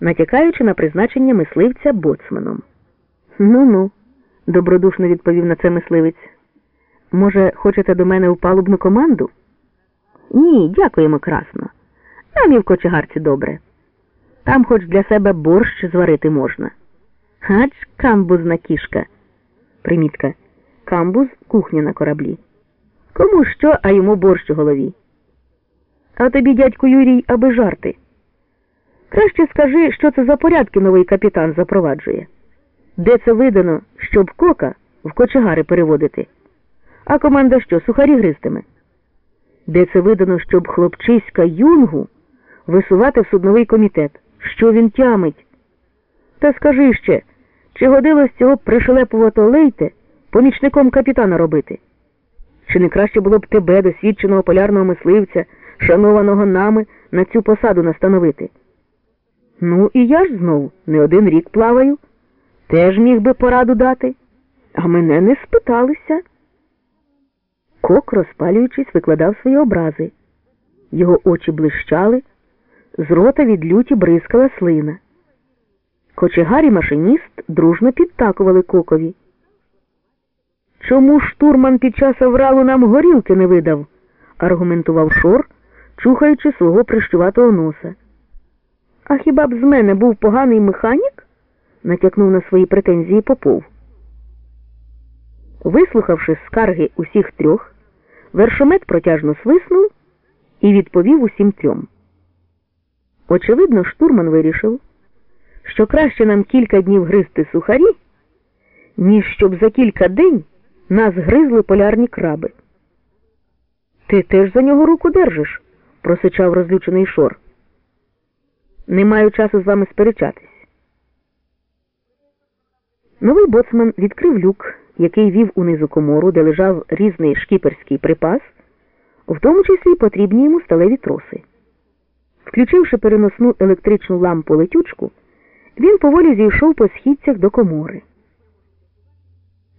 натякаючи на призначення мисливця боцманом. Ну ну, добродушно відповів на це мисливець. Може, хочете до мене у палубну команду? Ні, дякуємо красно. Нам і в кочегарці добре. Там хоч для себе борщ зварити можна. Ач камбузна кішка. Примітка. Камбуз кухня на кораблі. Кому що, а йому борщ у голові. А тобі, дядьку Юрій, аби жарти. Краще скажи, що це за порядки новий капітан запроваджує. Де це видано, щоб кока в кочегари переводити? А команда що, сухарі гристиме? Де це видано, щоб хлопчиська юнгу висувати в судновий комітет? Що він тямить? Та скажи ще, чи годилось цього пришелепувато лейте помічником капітана робити? Чи не краще було б тебе, досвідченого полярного мисливця, шанованого нами, на цю посаду настановити? Ну, і я ж знов не один рік плаваю, теж міг би пораду дати, а мене не спиталися. Кок, розпалюючись, викладав свої образи. Його очі блищали, з рота від люті бризкала слина. Кочегар і машиніст дружно підтакували кокові. Чому штурман під час авралу нам горілки не видав? аргументував Шор, чухаючи свого прищуватого носа. А хіба б з мене був поганий механік? натякнув на свої претензії Попов. Вислухавши скарги усіх трьох, вершомет протяжно свиснув і відповів усім трьом. Очевидно, штурман вирішив, що краще нам кілька днів гризти сухарі, ніж щоб за кілька день нас гризли полярні краби. Ти теж за нього руку держиш, просичав розлючений шор. Не маю часу з вами сперечатись. Новий боцман відкрив люк, який вів унизу комору, де лежав різний шкіперський припас, в тому числі потрібні йому сталеві троси. Включивши переносну електричну лампу летючку, він поволі зійшов по східцях до комори.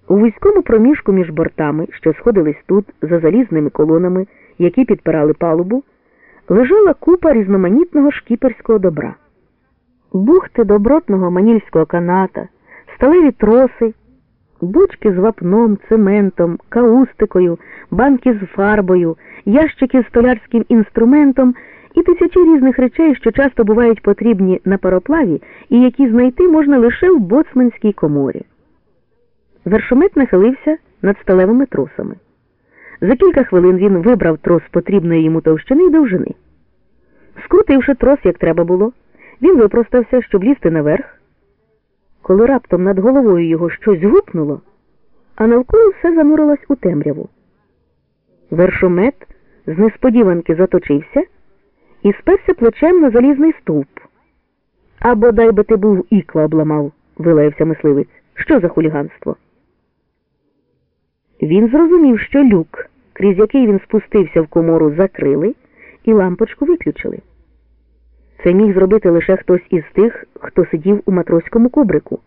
У вузькому проміжку між бортами, що сходились тут за залізними колонами, які підпирали палубу, лежала купа різноманітного шкіперського добра. Бухти добротного манільського каната, сталеві троси, бочки з вапном, цементом, каустикою, банки з фарбою, ящики з столярським інструментом і тисячі різних речей, що часто бувають потрібні на пароплаві і які знайти можна лише в боцманській коморі. Вершомет нахилився над сталевими тросами. За кілька хвилин він вибрав трос потрібної йому товщини й довжини. Скрутивши трос, як треба було, він випростався, щоб лізти наверх. Коли раптом над головою його щось гупнуло, а навколо все занурилось у темряву. Вершомет з несподіванки заточився і сперся плечем на залізний стовп. А бодай би ти був ікла обламав, вилаявся мисливець. Що за хуліганство? Він зрозумів, що люк, крізь який він спустився в комору, закрили і лампочку виключили. Це міг зробити лише хтось із тих, хто сидів у матроському кубрику.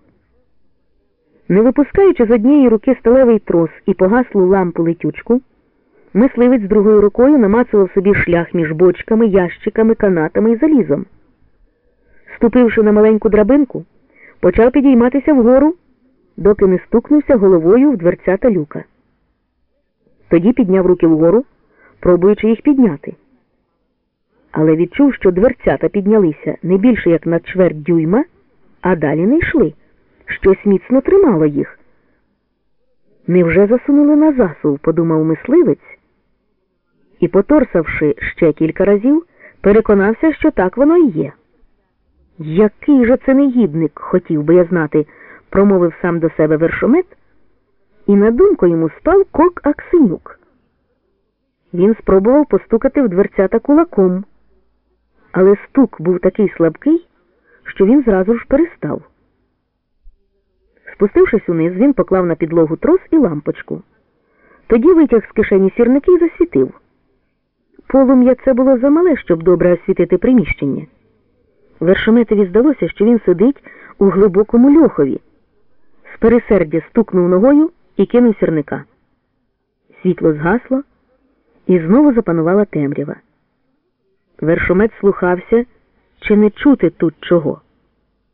Не випускаючи з однієї руки сталевий трос і погаслу лампу летючку, мисливець другою рукою намацував собі шлях між бочками, ящиками, канатами і залізом. Ступивши на маленьку драбинку, почав підійматися вгору, доки не стукнувся головою в дверцята люка. Тоді підняв руки вгору, пробуючи їх підняти. Але відчув, що дверцята піднялися не більше як на чверть дюйма, а далі не йшли. Щось міцно тримало їх. Невже засунули на засув, подумав мисливець, і, поторсавши ще кілька разів, переконався, що так воно і є. Який же це негідник, хотів би я знати, промовив сам до себе вершомет і на думку йому спав кок Аксенюк. Він спробував постукати в дверцята кулаком, але стук був такий слабкий, що він зразу ж перестав. Спустившись униз, він поклав на підлогу трос і лампочку. Тоді витяг з кишені сірники і засвітив. Полум'я це було замале, щоб добре освітити приміщення. Вершометові здалося, що він сидить у глибокому льохові. З пересердя стукнув ногою і кинув сірника. Світло згасло, і знову запанувала темрява. Вершомет слухався, чи не чути тут чого.